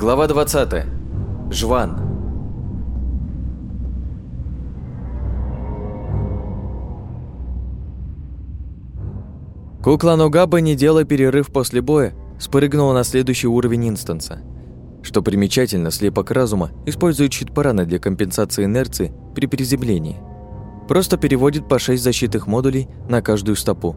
Глава 20. Жван. Кукла Нугаба, не делая перерыв после боя, спрыгнула на следующий уровень инстанса. Что примечательно, слепок разума использует щит парана для компенсации инерции при приземлении. Просто переводит по 6 защитных модулей на каждую стопу.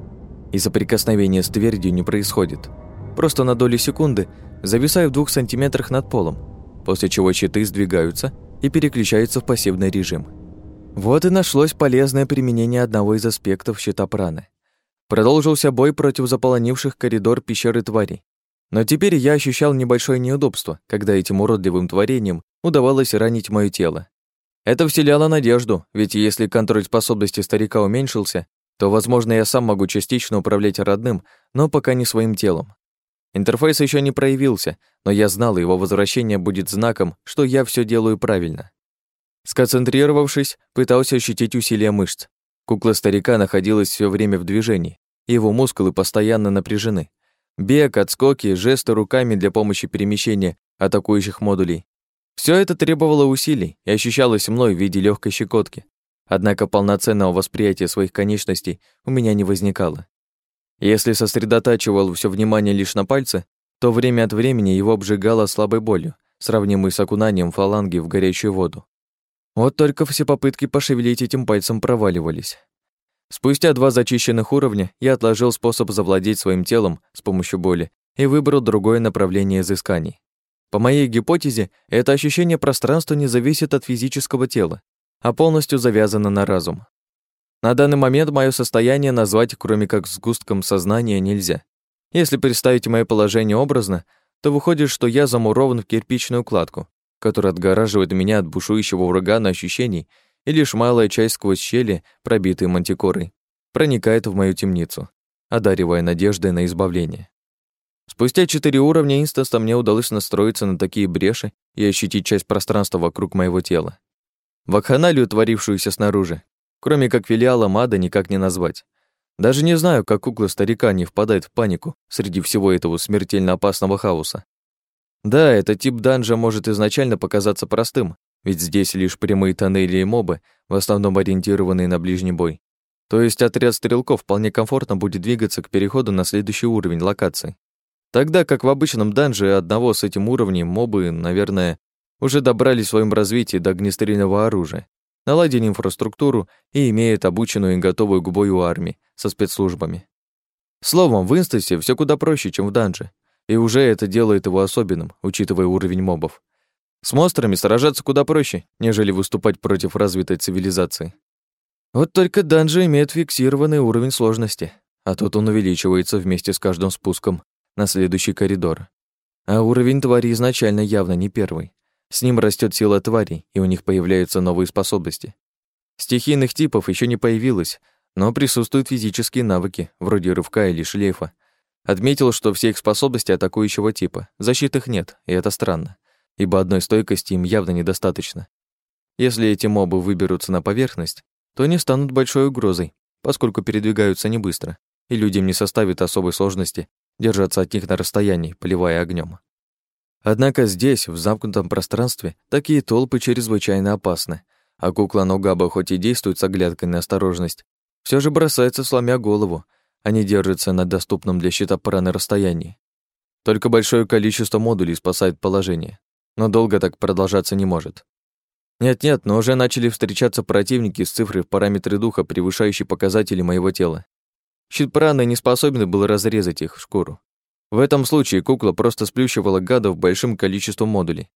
И соприкосновения с твердью не происходит. Просто на долю секунды зависаю в двух сантиметрах над полом, после чего щиты сдвигаются и переключаются в пассивный режим. Вот и нашлось полезное применение одного из аспектов щита праны. Продолжился бой против заполонивших коридор пещеры тварей. Но теперь я ощущал небольшое неудобство, когда этим уродливым творением удавалось ранить мое тело. Это вселяло надежду, ведь если контроль способности старика уменьшился, то, возможно, я сам могу частично управлять родным, но пока не своим телом. Интерфейс еще не проявился, но я знал, его возвращение будет знаком, что я все делаю правильно. Сконцентрировавшись, пытался ощутить усилия мышц. Кукла старика находилась все время в движении, его мускулы постоянно напряжены. Бег, отскоки, жесты руками для помощи перемещения атакующих модулей. Все это требовало усилий и ощущалось мной в виде легкой щекотки. Однако полноценного восприятия своих конечностей у меня не возникало. Если сосредотачивал все внимание лишь на пальце, то время от времени его обжигало слабой болью, сравнимой с окунанием фаланги в горячую воду. Вот только все попытки пошевелить этим пальцем проваливались. Спустя два зачищенных уровня я отложил способ завладеть своим телом с помощью боли и выбрал другое направление изысканий. По моей гипотезе, это ощущение пространства не зависит от физического тела, а полностью завязано на разум. На данный момент мое состояние назвать, кроме как сгустком сознания, нельзя. Если представить мое положение образно, то выходит, что я замурован в кирпичную кладку, которая отгораживает меня от бушующего урагана ощущений, и лишь малая часть сквозь щели, пробитые мантикорой, проникает в мою темницу, одаривая надеждой на избавление. Спустя четыре уровня инстанса мне удалось настроиться на такие бреши и ощутить часть пространства вокруг моего тела. Вакханалию, творившуюся снаружи, Кроме как филиала МАДа никак не назвать. Даже не знаю, как кукла старика не впадает в панику среди всего этого смертельно опасного хаоса. Да, этот тип данжа может изначально показаться простым, ведь здесь лишь прямые тоннели и мобы, в основном ориентированные на ближний бой. То есть отряд стрелков вполне комфортно будет двигаться к переходу на следующий уровень локации. Тогда как в обычном данже одного с этим уровнем мобы, наверное, уже добрались в своем развитии до огнестрельного оружия наладили инфраструктуру и имеют обученную и готовую к бою армию со спецслужбами. Словом, в инстансе все куда проще, чем в данже, и уже это делает его особенным, учитывая уровень мобов. С монстрами сражаться куда проще, нежели выступать против развитой цивилизации. Вот только данжи имеет фиксированный уровень сложности, а тут он увеличивается вместе с каждым спуском на следующий коридор. А уровень твари изначально явно не первый. С ним растет сила тварей, и у них появляются новые способности. Стихийных типов еще не появилось, но присутствуют физические навыки, вроде рывка или шлейфа. Отметил, что все их способности атакующего типа. Защит их нет, и это странно, ибо одной стойкости им явно недостаточно. Если эти мобы выберутся на поверхность, то они станут большой угрозой, поскольку передвигаются не быстро, и людям не составит особой сложности держаться от них на расстоянии, поливая огнем. Однако здесь, в замкнутом пространстве, такие толпы чрезвычайно опасны, а кукла Нугаба хоть и действует с оглядкой на осторожность, все же бросается, сломя голову, не держится на доступном для щита праны расстоянии. Только большое количество модулей спасает положение, но долго так продолжаться не может. Нет-нет, но уже начали встречаться противники с цифрой в параметре духа, превышающей показатели моего тела. Щит праны не способен был разрезать их в шкуру. В этом случае кукла просто сплющивала гадов большим количеством модулей.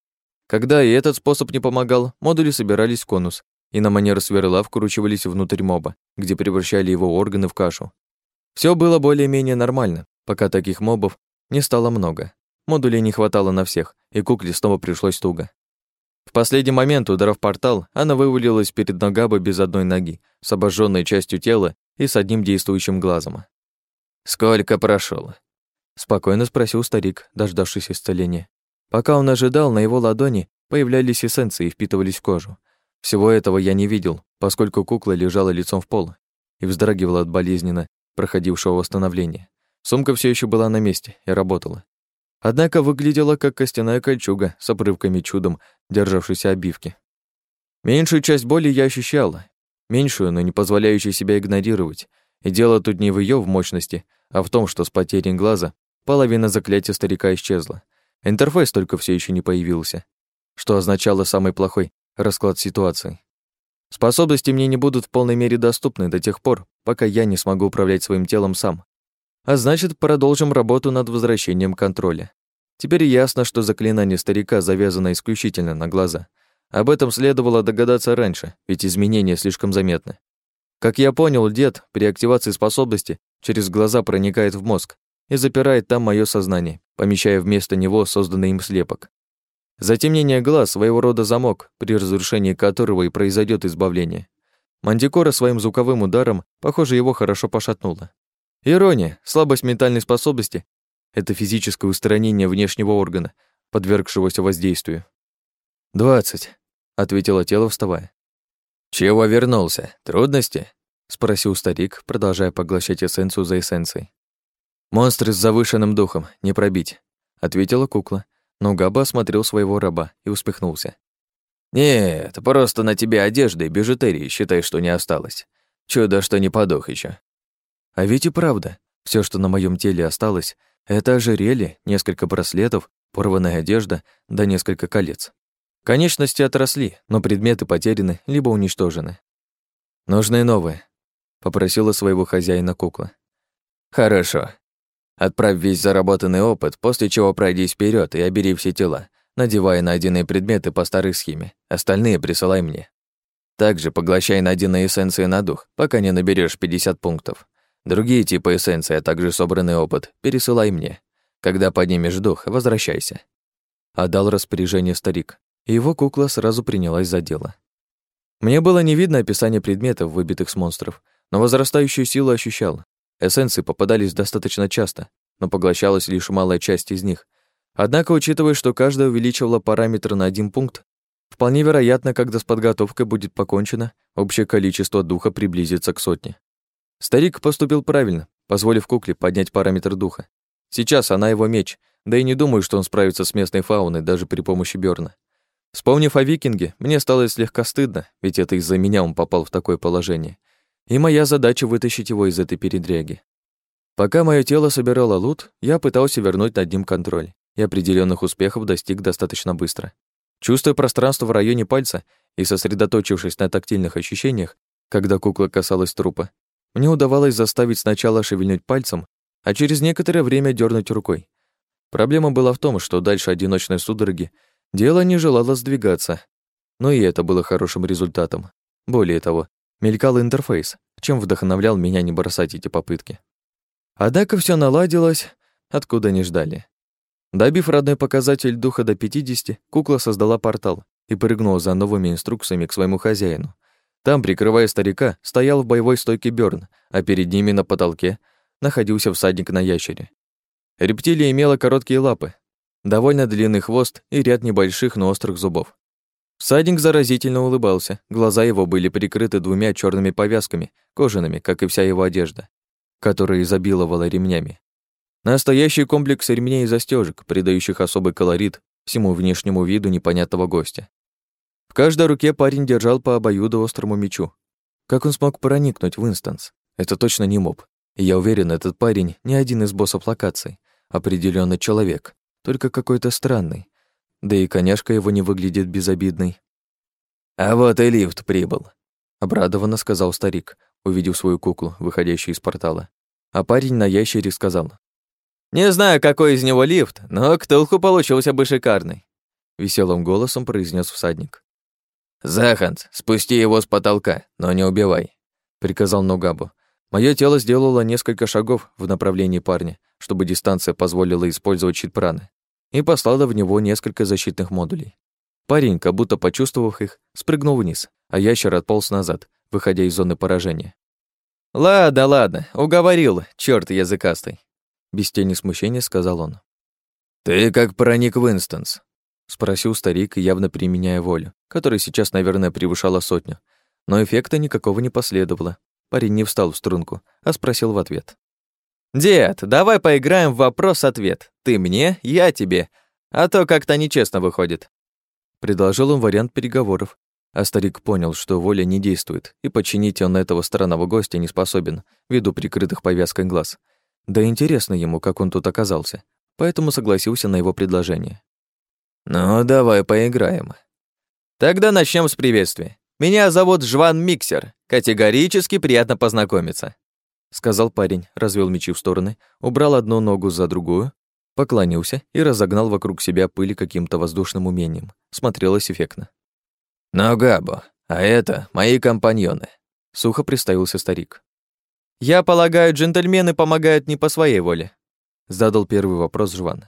Когда и этот способ не помогал, модули собирались в конус и на манер сверла вкручивались внутрь моба, где превращали его органы в кашу. Все было более-менее нормально, пока таких мобов не стало много. Модулей не хватало на всех, и кукле снова пришлось туго. В последний момент, ударов портал, она вывалилась перед Ногабой без одной ноги, с обожженной частью тела и с одним действующим глазом. «Сколько прошел? Спокойно спросил старик, дождавшись исцеления. Пока он ожидал, на его ладони появлялись эссенции и впитывались в кожу. Всего этого я не видел, поскольку кукла лежала лицом в пол и вздрагивала от болезненно проходившего восстановления. Сумка все еще была на месте и работала. Однако выглядела как костяная кольчуга с обрывками чудом державшейся обивки. Меньшую часть боли я ощущала, меньшую, но не позволяющую себя игнорировать. И дело тут не в ее в мощности, а в том, что с потерей глаза половина заклятия старика исчезла. Интерфейс только все еще не появился, что означало самый плохой расклад ситуации. Способности мне не будут в полной мере доступны до тех пор, пока я не смогу управлять своим телом сам. А значит, продолжим работу над возвращением контроля. Теперь ясно, что заклинание старика завязано исключительно на глаза. Об этом следовало догадаться раньше, ведь изменения слишком заметны. Как я понял, дед при активации способности через глаза проникает в мозг и запирает там мое сознание, помещая вместо него созданный им слепок. Затемнение глаз — своего рода замок, при разрушении которого и произойдет избавление. Мантикора своим звуковым ударом, похоже, его хорошо пошатнула. Ирония, слабость ментальной способности — это физическое устранение внешнего органа, подвергшегося воздействию. «Двадцать», — ответило тело, вставая. «Чего вернулся? Трудности?» — спросил старик, продолжая поглощать эссенцию за эссенцией. «Монстры с завышенным духом, не пробить», — ответила кукла, но Габа осмотрел своего раба и усмехнулся. «Нет, просто на тебе одежды и бижутерии, считай, что не осталось. Чудо, что не подох еще. А ведь и правда, все, что на моем теле осталось, это ожерелье, несколько браслетов, порванная одежда да несколько колец. Конечности отросли, но предметы потеряны либо уничтожены. «Нужны новые», — попросила своего хозяина кукла. «Хорошо. Отправь весь заработанный опыт, после чего пройдись вперед и обери все тела, надевая найденные предметы по старой схеме. Остальные присылай мне. Также поглощай найденные эссенции на дух, пока не наберешь 50 пунктов. Другие типы эссенции, а также собранный опыт, пересылай мне. Когда поднимешь дух, возвращайся. Отдал распоряжение старик, и его кукла сразу принялась за дело. Мне было не видно описание предметов, выбитых с монстров, но возрастающую силу ощущал. Эссенции попадались достаточно часто, но поглощалась лишь малая часть из них. Однако, учитывая, что каждая увеличивала параметр на один пункт, вполне вероятно, когда с подготовкой будет покончено, общее количество духа приблизится к сотне. Старик поступил правильно, позволив кукле поднять параметр духа. Сейчас она его меч, да и не думаю, что он справится с местной фауной даже при помощи Бёрна. Вспомнив о викинге, мне стало слегка стыдно, ведь это из-за меня он попал в такое положение и моя задача вытащить его из этой передряги. Пока мое тело собирало лут, я пытался вернуть над ним контроль, и определенных успехов достиг достаточно быстро. Чувствуя пространство в районе пальца и сосредоточившись на тактильных ощущениях, когда кукла касалась трупа, мне удавалось заставить сначала шевельнуть пальцем, а через некоторое время дернуть рукой. Проблема была в том, что дальше одиночной судороги дело не желало сдвигаться, но и это было хорошим результатом. Более того, мелькал интерфейс, чем вдохновлял меня не бросать эти попытки. Однако все наладилось, откуда не ждали. Добив родной показатель духа до 50, кукла создала портал и прыгнула за новыми инструкциями к своему хозяину. Там, прикрывая старика, стоял в боевой стойке Бёрн, а перед ними на потолке находился всадник на ящере. Рептилия имела короткие лапы, довольно длинный хвост и ряд небольших, но острых зубов. Всадник заразительно улыбался, глаза его были прикрыты двумя черными повязками, кожаными, как и вся его одежда, которая изобиловала ремнями. Настоящий комплекс ремней и застежек, придающих особый колорит всему внешнему виду непонятного гостя. В каждой руке парень держал по обоюду острому мечу. Как он смог проникнуть в инстанс? Это точно не моб. И я уверен, этот парень не один из боссов локаций. Определенно человек, только какой-то странный, да и коняшка его не выглядит безобидной. «А вот и лифт прибыл», — обрадованно сказал старик, увидев свою куклу, выходящую из портала. А парень на ящере сказал. «Не знаю, какой из него лифт, но ктулху получился бы шикарный», — веселым голосом произнес всадник. «Захант, спусти его с потолка, но не убивай», — приказал Ногабу. Мое тело сделало несколько шагов в направлении парня, чтобы дистанция позволила использовать щит праны и послала в него несколько защитных модулей. Парень, как будто почувствовав их, спрыгнул вниз, а ящер отполз назад, выходя из зоны поражения. «Ладно, ладно, уговорил, чёрт языкастый», — без тени смущения сказал он. «Ты как проник в инстанс?» — спросил старик, явно применяя волю, которая сейчас, наверное, превышала сотню. Но эффекта никакого не последовало. Парень не встал в струнку, а спросил в ответ. «Дед, давай поиграем в вопрос-ответ. Ты мне, я тебе. А то как-то нечестно выходит». Предложил он вариант переговоров, а старик понял, что воля не действует, и подчинить он этого странного гостя не способен, ввиду прикрытых повязкой глаз. Да интересно ему, как он тут оказался, поэтому согласился на его предложение. «Ну, давай поиграем». «Тогда начнем с приветствия. Меня зовут Жван Миксер. Категорически приятно познакомиться», сказал парень, развел мечи в стороны, убрал одну ногу за другую, поклонился и разогнал вокруг себя пыли каким-то воздушным умением. Смотрелось эффектно. «Ногабо, а это мои компаньоны», — сухо представился старик. «Я полагаю, джентльмены помогают не по своей воле», — задал первый вопрос Жван.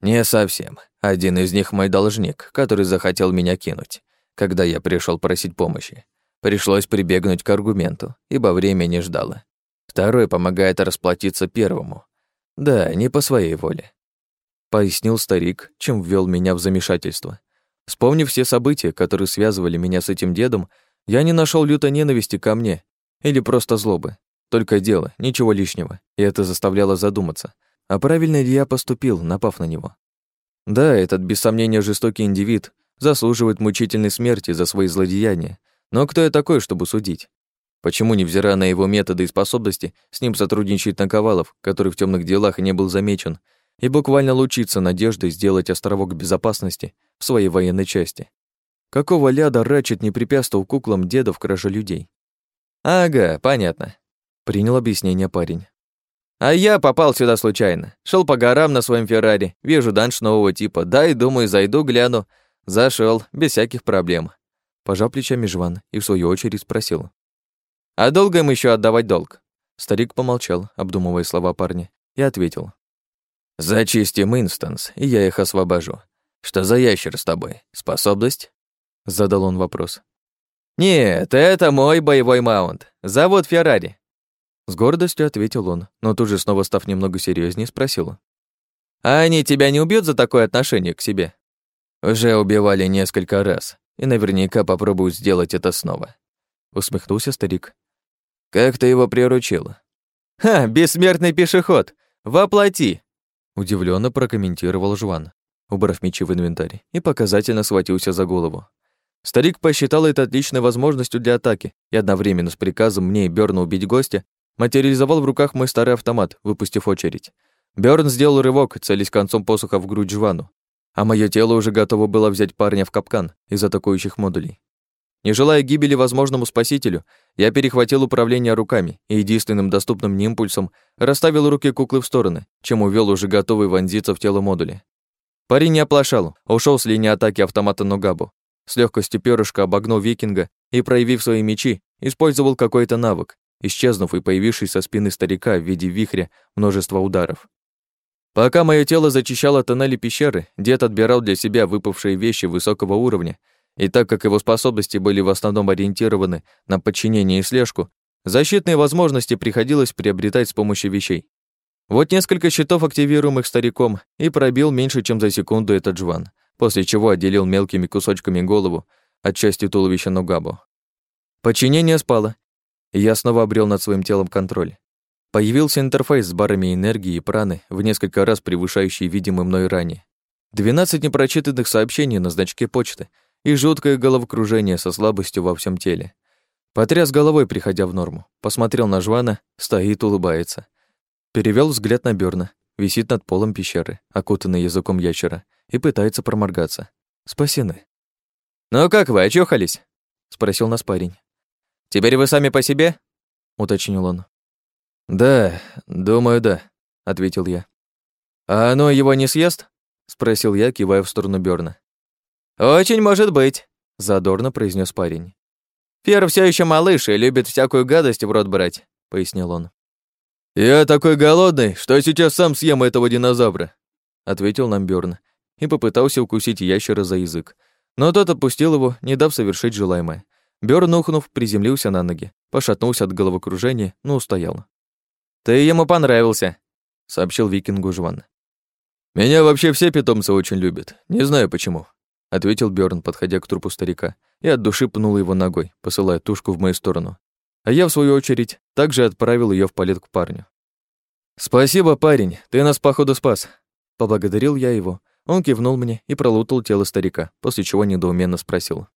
«Не совсем. Один из них мой должник, который захотел меня кинуть, когда я пришел просить помощи. Пришлось прибегнуть к аргументу, ибо время не ждало. Второй помогает расплатиться первому. Да, не по своей воле», — пояснил старик, чем ввел меня в замешательство. Вспомнив все события, которые связывали меня с этим дедом, я не нашел лютой ненависти ко мне или просто злобы. Только дело, ничего лишнего, и это заставляло задуматься, а правильно ли я поступил, напав на него. Да, этот, без сомнения, жестокий индивид заслуживает мучительной смерти за свои злодеяния, но кто я такой, чтобы судить? Почему, невзирая на его методы и способности, с ним сотрудничает Наковалов, который в темных делах и не был замечен, и буквально лучится надеждой сделать островок безопасности в своей военной части. Какого ляда Рачет не препятствовал куклам деда в краже людей? «Ага, понятно», — принял объяснение парень. «А я попал сюда случайно. Шел по горам на своем Феррари, вижу данж нового типа, да и думаю, зайду, гляну. Зашел без всяких проблем». Пожал плечами Жван и в свою очередь спросил. «А долго им еще отдавать долг?» Старик помолчал, обдумывая слова парня, и ответил. «Зачистим инстанс, и я их освобожу. Что за ящер с тобой? Способность?» Задал он вопрос. «Нет, это мой боевой маунт. Зовут Феррари». С гордостью ответил он, но тут же снова став немного серьезнее, спросил. «А они тебя не убьют за такое отношение к себе?» «Уже убивали несколько раз, и наверняка попробуют сделать это снова», усмехнулся старик. «Как ты его приручила?» «Ха, бессмертный пешеход! Воплоти!» Удивленно прокомментировал Жван, убрав мечи в инвентарь, и показательно схватился за голову. Старик посчитал это отличной возможностью для атаки, и одновременно с приказом мне и Бёрна убить гостя, материализовал в руках мой старый автомат, выпустив очередь. Бёрн сделал рывок, целясь концом посоха в грудь Жвану, а мое тело уже готово было взять парня в капкан из атакующих модулей. Не желая гибели возможному спасителю, я перехватил управление руками и единственным доступным мне импульсом расставил руки куклы в стороны, чем увел уже готовый вонзиться в тело модуля. Парень не оплошал, ушел с линии атаки автомата Ногабу. С легкостью перышка обогнул викинга и, проявив свои мечи, использовал какой-то навык, исчезнув и появившись со спины старика в виде вихря множества ударов. Пока мое тело зачищало тоннели пещеры, дед отбирал для себя выпавшие вещи высокого уровня и так как его способности были в основном ориентированы на подчинение и слежку, защитные возможности приходилось приобретать с помощью вещей. Вот несколько щитов, активируемых стариком, и пробил меньше, чем за секунду этот жван, после чего отделил мелкими кусочками голову от части туловища Нугабу. Подчинение спало, и я снова обрел над своим телом контроль. Появился интерфейс с барами энергии и праны, в несколько раз превышающий видимый мной ранее. 12 непрочитанных сообщений на значке почты — и жуткое головокружение со слабостью во всем теле. Потряс головой, приходя в норму. Посмотрел на Жвана, стоит, улыбается. Перевел взгляд на Бёрна, висит над полом пещеры, окутанный языком ящера, и пытается проморгаться. Спасены. «Ну как вы, очухались?» — спросил нас парень. «Теперь вы сами по себе?» — уточнил он. «Да, думаю, да», — ответил я. «А оно его не съест?» — спросил я, кивая в сторону Бёрна. «Очень может быть», — задорно произнес парень. «Фер все еще малыш и любит всякую гадость в рот брать», — пояснил он. «Я такой голодный, что сейчас сам съем этого динозавра», — ответил нам Бёрн и попытался укусить ящера за язык. Но тот отпустил его, не дав совершить желаемое. Бёрн, ухнув, приземлился на ноги, пошатнулся от головокружения, но устоял. «Ты ему понравился», — сообщил викингу Жван. «Меня вообще все питомцы очень любят, не знаю почему», ответил Бjorn, подходя к трупу старика, и от души пнул его ногой, посылая тушку в мою сторону. А я, в свою очередь, также отправил ее в полет к парню. «Спасибо, парень, ты нас, походу, спас». Поблагодарил я его. Он кивнул мне и пролутал тело старика, после чего недоуменно спросил.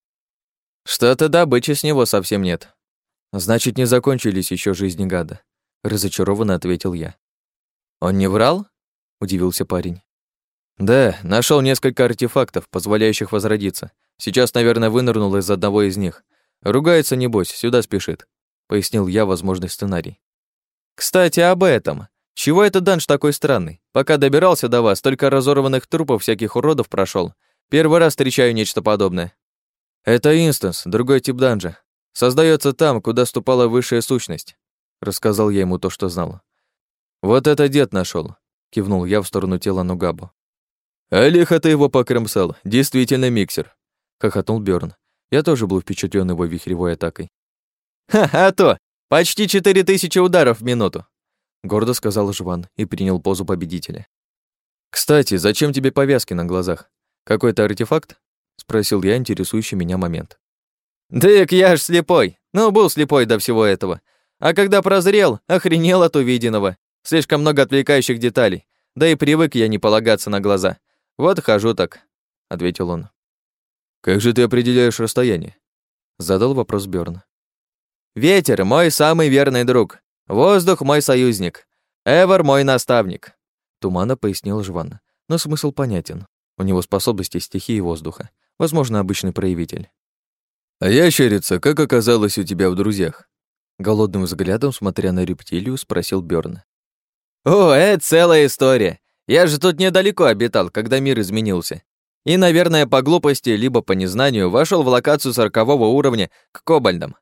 «Что-то добычи с него совсем нет». «Значит, не закончились еще жизни гада», — разочарованно ответил я. «Он не врал?» — удивился парень. «Да, нашел несколько артефактов, позволяющих возродиться. Сейчас, наверное, вынырнул из одного из них. Ругается, небось, сюда спешит», — пояснил я возможный сценарий. «Кстати, об этом. Чего этот данж такой странный? Пока добирался до вас, только разорванных трупов всяких уродов прошел. Первый раз встречаю нечто подобное». «Это инстанс, другой тип данжа. Создается там, куда ступала высшая сущность», — рассказал я ему то, что знал. «Вот это дед нашел, кивнул я в сторону тела Нугабу. «А лихо ты его покромсал, действительно миксер», — хохотнул Бёрн. Я тоже был впечатлен его вихревой атакой. «Ха, а то! Почти четыре тысячи ударов в минуту!» Гордо сказал Жван и принял позу победителя. «Кстати, зачем тебе повязки на глазах? Какой-то артефакт?» Спросил я интересующий меня момент. «Дык, я ж слепой! Ну, был слепой до всего этого. А когда прозрел, охренел от увиденного. Слишком много отвлекающих деталей. Да и привык я не полагаться на глаза. Вот хожу так», — ответил он. «Как же ты определяешь расстояние?» Задал вопрос Бёрн. «Ветер — мой самый верный друг. Воздух — мой союзник. Эвер — мой наставник», — туманно пояснил Жван. Но смысл понятен. У него способности стихии воздуха. Возможно, обычный проявитель. «А ящерица, как оказалось у тебя в друзьях?» Голодным взглядом, смотря на рептилию, спросил Бёрн. «О, это целая история. Я же тут недалеко обитал, когда мир изменился. И, наверное, по глупости, либо по незнанию, вошел в локацию сорокового уровня к кобальдам.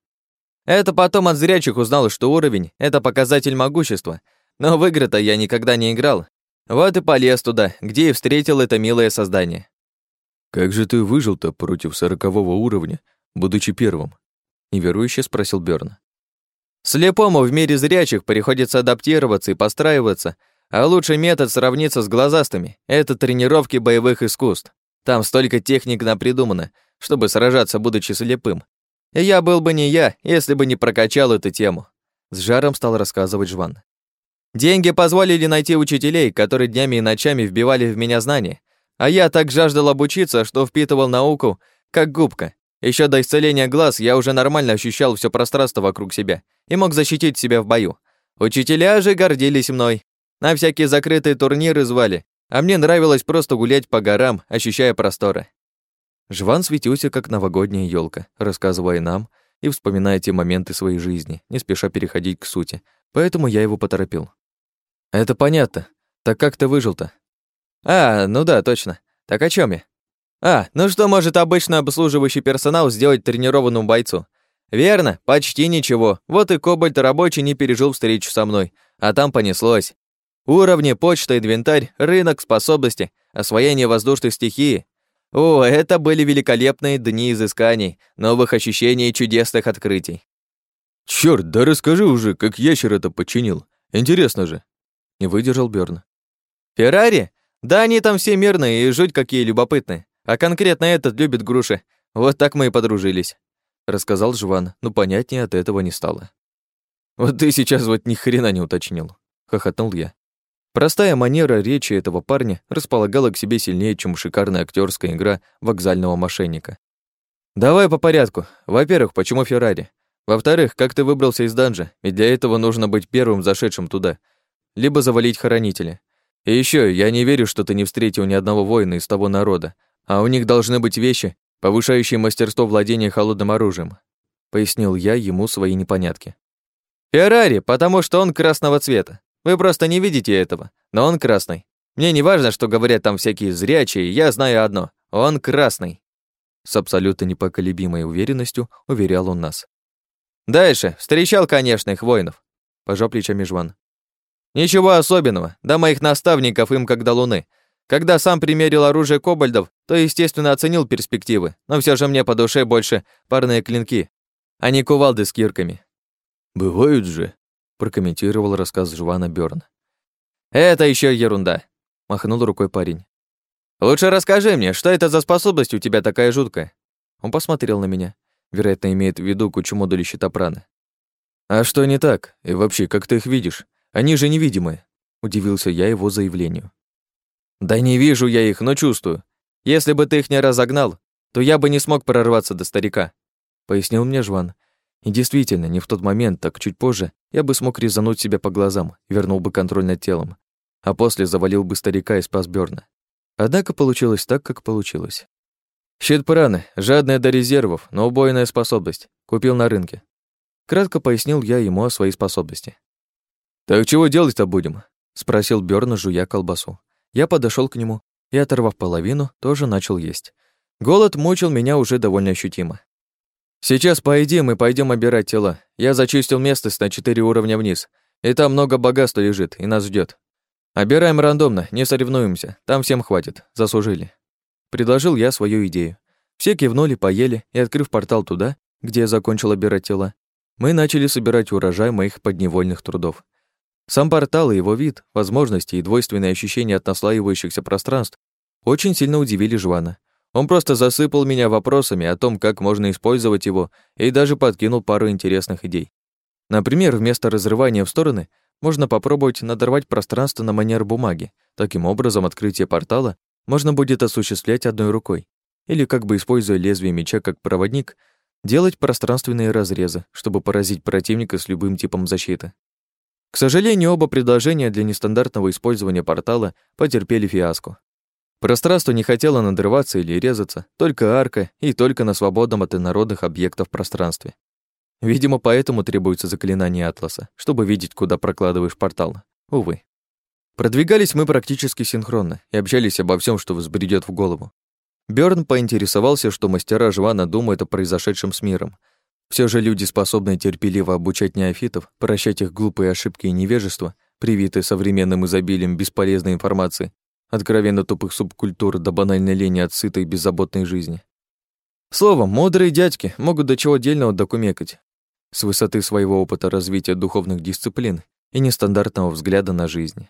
Это потом от зрячих узнал, что уровень — это показатель могущества. Но в игры-то я никогда не играл. Вот и полез туда, где и встретил это милое создание. «Как же ты выжил-то против сорокового уровня, будучи первым?» — неверующе спросил Бёрн. «Слепому в мире зрячих приходится адаптироваться и постраиваться, а лучший метод сравниться с глазастыми — это тренировки боевых искусств. Там столько техник напридумано, чтобы сражаться, будучи слепым. И я был бы не я, если бы не прокачал эту тему. С жаром стал рассказывать Жван. Деньги позволили найти учителей, которые днями и ночами вбивали в меня знания. А я так жаждал обучиться, что впитывал науку, как губка. Еще до исцеления глаз я уже нормально ощущал все пространство вокруг себя и мог защитить себя в бою. Учителя же гордились мной. На всякие закрытые турниры звали, а мне нравилось просто гулять по горам, ощущая просторы. Жван светился, как новогодняя елка, рассказывая нам и вспоминая те моменты своей жизни, не спеша переходить к сути, поэтому я его поторопил. «Это понятно. Так как ты выжил-то?» «А, ну да, точно. Так о чем я?» «А, ну что может обычно обслуживающий персонал сделать тренированному бойцу?» «Верно, почти ничего. Вот и Кобальт рабочий не пережил встречу со мной, а там понеслось. Уровни, почта, инвентарь, рынок, способности, освоение воздушной стихии. О, это были великолепные дни изысканий, новых ощущений и чудесных открытий. Чёрт, да расскажи уже, как ящер это починил. Интересно же. Не выдержал Бёрн. Феррари? Да они там все мирные и жуть какие любопытные. А конкретно этот любит груши. Вот так мы и подружились. Рассказал Жван, но понятнее от этого не стало. Вот ты сейчас вот ни хрена не уточнил. Хохотнул я. Простая манера речи этого парня располагала к себе сильнее, чем шикарная актерская игра вокзального мошенника. «Давай по порядку. Во-первых, почему Феррари? Во-вторых, как ты выбрался из данжа? Ведь для этого нужно быть первым зашедшим туда. Либо завалить хранителя. И еще, я не верю, что ты не встретил ни одного воина из того народа, а у них должны быть вещи, повышающие мастерство владения холодным оружием», пояснил я ему свои непонятки. «Феррари, потому что он красного цвета. Вы просто не видите этого, но он красный. Мне не важно, что говорят там всякие зрячие, я знаю одно. Он красный. С абсолютно непоколебимой уверенностью уверял он нас. Дальше. Встречал, конечно, их воинов. Пожал плечами Жван. Ничего особенного. До моих наставников им как до луны. Когда сам примерил оружие кобальдов, то, естественно, оценил перспективы, но все же мне по душе больше парные клинки, а не кувалды с кирками. «Бывают же», прокомментировал рассказ Жвана Бёрн. «Это еще ерунда», — махнул рукой парень. «Лучше расскажи мне, что это за способность у тебя такая жуткая?» Он посмотрел на меня. Вероятно, имеет в виду кучу модулей щитопраны. «А что не так? И вообще, как ты их видишь? Они же невидимые», удивился я его заявлению. «Да не вижу я их, но чувствую. Если бы ты их не разогнал, то я бы не смог прорваться до старика», — пояснил мне Жван. И действительно, не в тот момент, так чуть позже, я бы смог резануть себя по глазам, вернул бы контроль над телом, а после завалил бы старика и спас Бёрна. Однако получилось так, как получилось. Щит праны, жадная до резервов, но убойная способность. Купил на рынке. Кратко пояснил я ему о своей способности. «Так чего делать-то будем?» — спросил Бёрна, жуя колбасу. Я подошел к нему и, оторвав половину, тоже начал есть. Голод мучил меня уже довольно ощутимо. «Сейчас поедим и пойдем обирать тела. Я зачистил местность на четыре уровня вниз, и там много богатства лежит, и нас ждет. Обираем рандомно, не соревнуемся, там всем хватит, заслужили». Предложил я свою идею. Все кивнули, поели, и, открыв портал туда, где я закончил обирать тела, мы начали собирать урожай моих подневольных трудов. Сам портал и его вид, возможности и двойственные ощущения от наслаивающихся пространств очень сильно удивили Жвана. Он просто засыпал меня вопросами о том, как можно использовать его, и даже подкинул пару интересных идей. Например, вместо разрывания в стороны можно попробовать надорвать пространство на манер бумаги. Таким образом, открытие портала можно будет осуществлять одной рукой. Или, как бы используя лезвие меча как проводник, делать пространственные разрезы, чтобы поразить противника с любым типом защиты. К сожалению, оба предложения для нестандартного использования портала потерпели фиаско. Пространство не хотело надрываться или резаться, только арка и только на свободном от инородных объектов пространстве. Видимо, поэтому требуется заклинание Атласа, чтобы видеть, куда прокладываешь портал. Увы. Продвигались мы практически синхронно и общались обо всем, что взбредёт в голову. Бёрн поинтересовался, что мастера Жвана думают о произошедшем с миром. Все же люди, способные терпеливо обучать неофитов, прощать их глупые ошибки и невежество, привитые современным изобилием бесполезной информации, откровенно тупых субкультур до банальной лени от сытой беззаботной жизни. Словом, мудрые дядьки могут до чего дельного докумекать с высоты своего опыта развития духовных дисциплин и нестандартного взгляда на жизнь.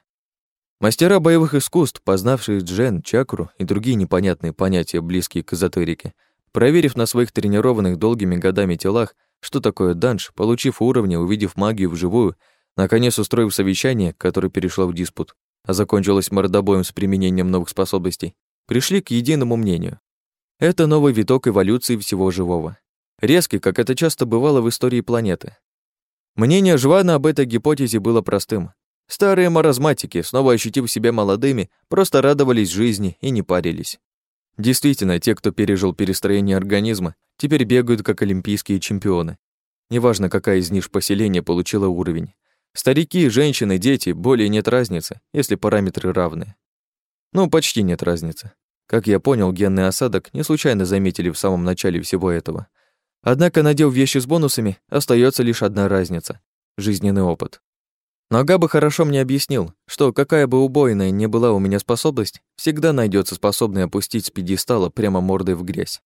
Мастера боевых искусств, познавшие джен, чакру и другие непонятные понятия, близкие к эзотерике, проверив на своих тренированных долгими годами телах, что такое данж, получив уровни, увидев магию вживую, наконец устроив совещание, которое перешло в диспут, а закончилось мордобоем с применением новых способностей, пришли к единому мнению. Это новый виток эволюции всего живого. Резкий, как это часто бывало в истории планеты. Мнение Жвана об этой гипотезе было простым. Старые маразматики, снова ощутив себя молодыми, просто радовались жизни и не парились. Действительно, те, кто пережил перестроение организма, теперь бегают как олимпийские чемпионы. Неважно, какая из ниш поселения получила уровень. Старики, женщины, дети, более нет разницы, если параметры равны. Ну, почти нет разницы. Как я понял, генный осадок не случайно заметили в самом начале всего этого. Однако, надев вещи с бонусами, остается лишь одна разница — жизненный опыт. Но Габа хорошо мне объяснил, что какая бы убойная ни была у меня способность, всегда найдется способный опустить с пьедестала прямо мордой в грязь.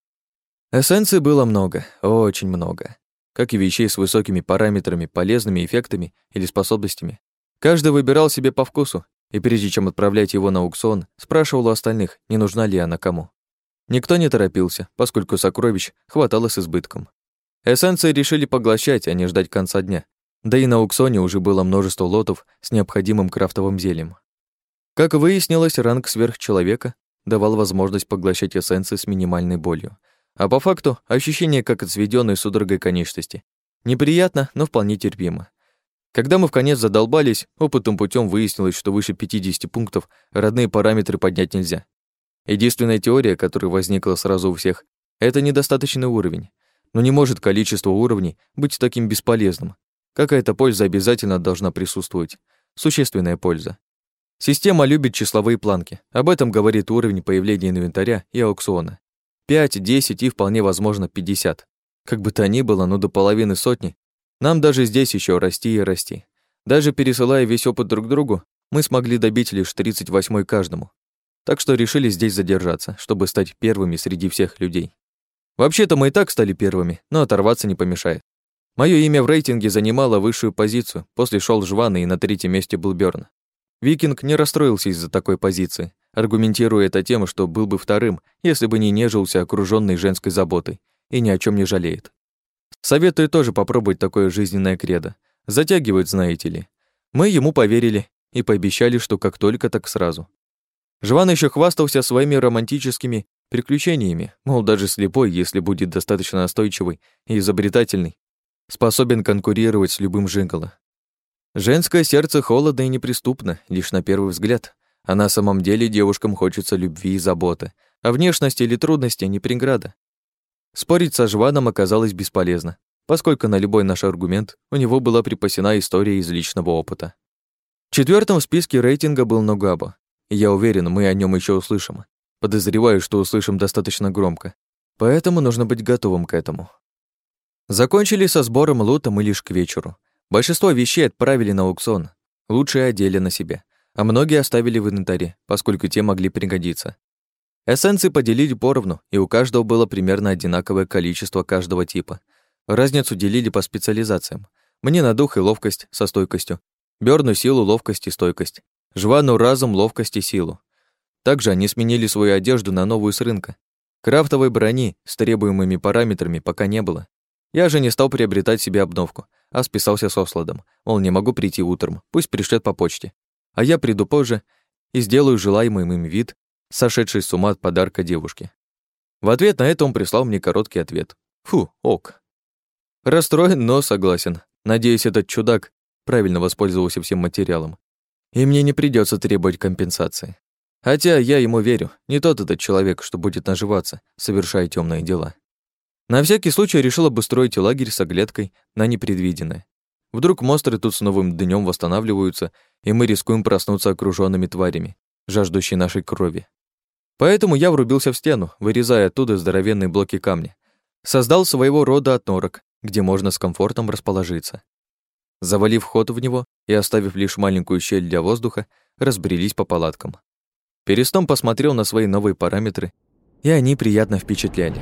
Эссенций было много, очень много. Как и вещей с высокими параметрами, полезными эффектами или способностями. Каждый выбирал себе по вкусу, и прежде чем отправлять его на аукцион, спрашивал у остальных, не нужна ли она кому. Никто не торопился, поскольку сокровищ хватало с избытком. Эссенции решили поглощать, а не ждать конца дня, да и на аукционе уже было множество лотов с необходимым крафтовым зельем. Как выяснилось, ранг сверхчеловека давал возможность поглощать эссенции с минимальной болью. А по факту ощущение как от сведённой судорогой конечности. Неприятно, но вполне терпимо. Когда мы в конец задолбались, опытным путем выяснилось, что выше 50 пунктов родные параметры поднять нельзя. Единственная теория, которая возникла сразу у всех, это недостаточный уровень. Но не может количество уровней быть таким бесполезным, Какая-то польза обязательно должна присутствовать. Существенная польза. Система любит числовые планки. Об этом говорит уровень появления инвентаря и аукциона. 5, 10 и вполне возможно 50. Как бы то ни было, но до половины сотни. Нам даже здесь еще расти и расти. Даже пересылая весь опыт друг другу, мы смогли добить лишь 38 каждому. Так что решили здесь задержаться, чтобы стать первыми среди всех людей. Вообще-то мы и так стали первыми, но оторваться не помешает. Мое имя в рейтинге занимало высшую позицию, после шел Жван и на третьем месте был Бёрн. Викинг не расстроился из-за такой позиции, аргументируя это тем, что был бы вторым, если бы не нежился окружённый женской заботой и ни о чем не жалеет. Советую тоже попробовать такое жизненное кредо. Затягивает, знаете ли. Мы ему поверили и пообещали, что как только, так сразу. Жван еще хвастался своими романтическими приключениями, мол, даже слепой, если будет достаточно настойчивый и изобретательный, способен конкурировать с любым жиголо. Женское сердце холодно и неприступно, лишь на первый взгляд, а на самом деле девушкам хочется любви и заботы, а внешность или трудности не преграда. Спорить со Жваном оказалось бесполезно, поскольку на любой наш аргумент у него была припасена история из личного опыта. Четвертым в списке рейтинга был Ногаба, и я уверен, мы о нем еще услышим. Подозреваю, что услышим достаточно громко, поэтому нужно быть готовым к этому. Закончили со сбором лута мы лишь к вечеру. Большинство вещей отправили на аукцион, лучшие одели на себя, а многие оставили в инвентаре, поскольку те могли пригодиться. Эссенции поделили поровну, и у каждого было примерно одинаковое количество каждого типа. Разницу делили по специализациям. Мне на дух и ловкость со стойкостью, Бёрну силу, ловкость и стойкость, Жвану разум, ловкость и силу. Также они сменили свою одежду на новую с рынка. Крафтовой брони с требуемыми параметрами пока не было. Я же не стал приобретать себе обновку, а списался с Осладом. Мол, не могу прийти утром, пусть пришлет по почте. А я приду позже и сделаю желаемый им вид, сошедший с ума от подарка девушке. В ответ на это он прислал мне короткий ответ. Фу, ок. Расстроен, но согласен. Надеюсь, этот чудак правильно воспользовался всем материалом. И мне не придется требовать компенсации. Хотя я ему верю, не тот этот человек, что будет наживаться, совершая темные дела. На всякий случай решил обустроить лагерь с оглядкой на непредвиденное. Вдруг монстры тут с новым днем восстанавливаются, и мы рискуем проснуться окруженными тварями, жаждущие нашей крови. Поэтому я врубился в стену, вырезая оттуда здоровенные блоки камня. Создал своего рода отнорок, где можно с комфортом расположиться. Завалив ход в него и оставив лишь маленькую щель для воздуха, разбрелись по палаткам. Перестом посмотрел на свои новые параметры, и они приятно впечатляли.